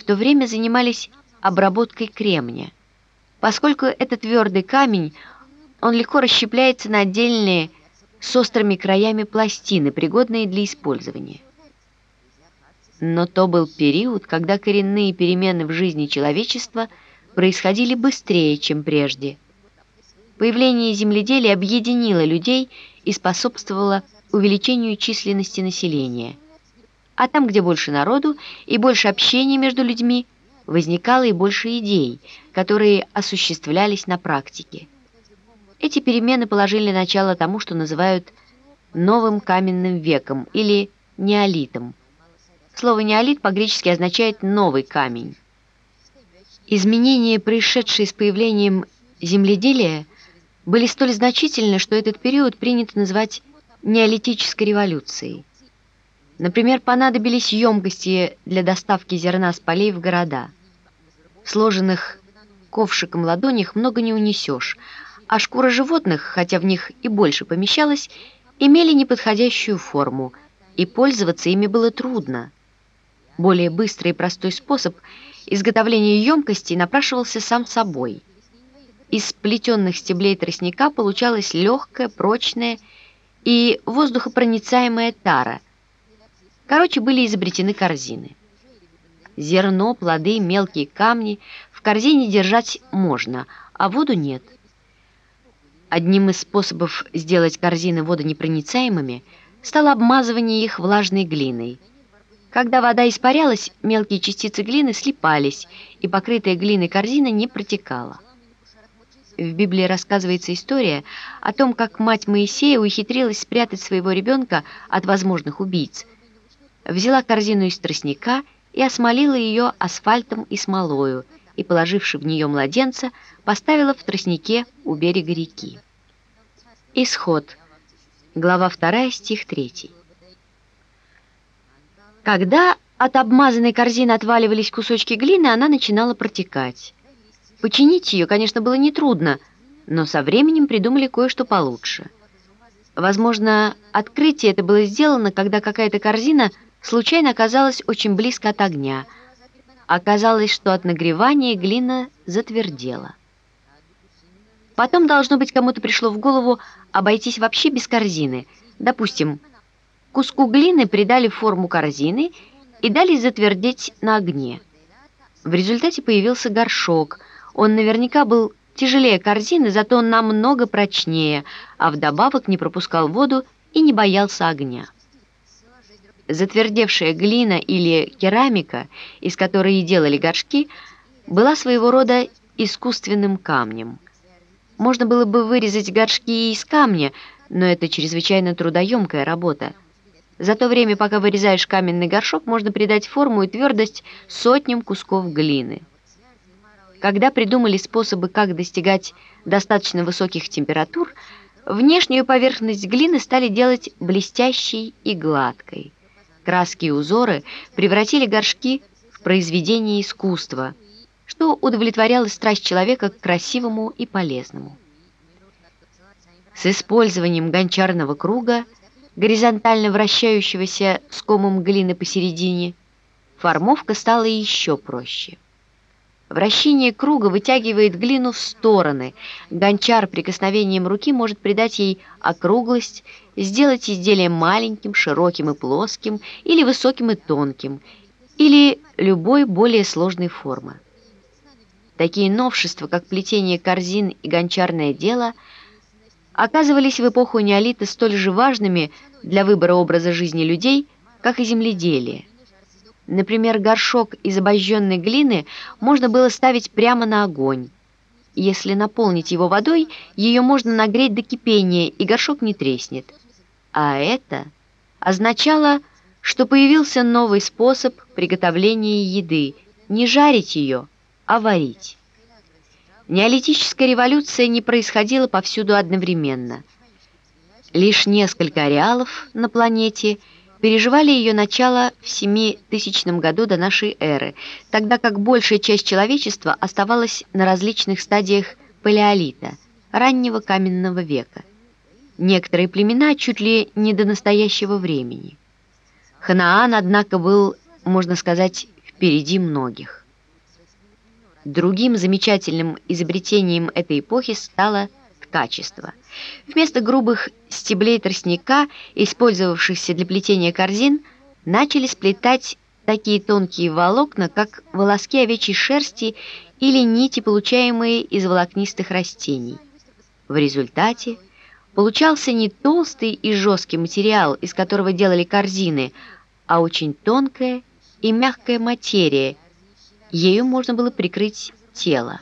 в то время занимались обработкой кремния. Поскольку это твердый камень, он легко расщепляется на отдельные с острыми краями пластины, пригодные для использования. Но то был период, когда коренные перемены в жизни человечества происходили быстрее, чем прежде. Появление земледелия объединило людей и способствовало увеличению численности населения. А там, где больше народу и больше общения между людьми, возникало и больше идей, которые осуществлялись на практике. Эти перемены положили начало тому, что называют новым каменным веком или неолитом. Слово «неолит» по-гречески означает «новый камень». Изменения, происшедшие с появлением земледелия, были столь значительны, что этот период принято называть неолитической революцией. Например, понадобились емкости для доставки зерна с полей в города. Сложенных ковшиком ладонях много не унесешь, а шкуры животных, хотя в них и больше помещалось, имели неподходящую форму, и пользоваться ими было трудно. Более быстрый и простой способ изготовления емкостей напрашивался сам собой. Из сплетенных стеблей тростника получалась легкая, прочная и воздухопроницаемая тара. Короче, были изобретены корзины. Зерно, плоды, мелкие камни в корзине держать можно, а воду нет. Одним из способов сделать корзины водонепроницаемыми стало обмазывание их влажной глиной. Когда вода испарялась, мелкие частицы глины слипались, и покрытая глиной корзина не протекала. В Библии рассказывается история о том, как мать Моисея ухитрилась спрятать своего ребенка от возможных убийц. Взяла корзину из тростника и осмолила ее асфальтом и смолою, и, положивши в нее младенца, поставила в тростнике у берега реки. Исход. Глава 2, стих 3. Когда от обмазанной корзины отваливались кусочки глины, она начинала протекать. Починить ее, конечно, было нетрудно, но со временем придумали кое-что получше. Возможно, открытие это было сделано, когда какая-то корзина случайно оказалась очень близко от огня. Оказалось, что от нагревания глина затвердела. Потом, должно быть, кому-то пришло в голову обойтись вообще без корзины. Допустим, куску глины придали форму корзины и дали затвердеть на огне. В результате появился горшок – он наверняка был тяжелее корзины, зато он намного прочнее, а вдобавок не пропускал воду и не боялся огня. Затвердевшая глина или керамика, из которой делали горшки, была своего рода искусственным камнем. Можно было бы вырезать горшки из камня, но это чрезвычайно трудоемкая работа. За то время, пока вырезаешь каменный горшок, можно придать форму и твердость сотням кусков глины. Когда придумали способы, как достигать достаточно высоких температур, внешнюю поверхность глины стали делать блестящей и гладкой. Краски и узоры превратили горшки в произведение искусства, что удовлетворяло страсть человека к красивому и полезному. С использованием гончарного круга, горизонтально вращающегося с комом глины посередине, формовка стала еще проще. Вращение круга вытягивает глину в стороны. Гончар прикосновением руки может придать ей округлость, сделать изделие маленьким, широким и плоским, или высоким и тонким, или любой более сложной формы. Такие новшества, как плетение корзин и гончарное дело, оказывались в эпоху неолита столь же важными для выбора образа жизни людей, как и земледелие. Например, горшок из обожженной глины можно было ставить прямо на огонь. Если наполнить его водой, ее можно нагреть до кипения, и горшок не треснет. А это означало, что появился новый способ приготовления еды – не жарить ее, а варить. Неолитическая революция не происходила повсюду одновременно. Лишь несколько ареалов на планете – переживали ее начало в 7000 году до нашей эры, тогда как большая часть человечества оставалась на различных стадиях палеолита, раннего каменного века. Некоторые племена чуть ли не до настоящего времени. Ханаан, однако, был, можно сказать, впереди многих. Другим замечательным изобретением этой эпохи стало ткачество. Вместо грубых стеблей тростника, использовавшихся для плетения корзин, начали сплетать такие тонкие волокна, как волоски овечьей шерсти или нити, получаемые из волокнистых растений. В результате получался не толстый и жесткий материал, из которого делали корзины, а очень тонкая и мягкая материя. Ею можно было прикрыть тело.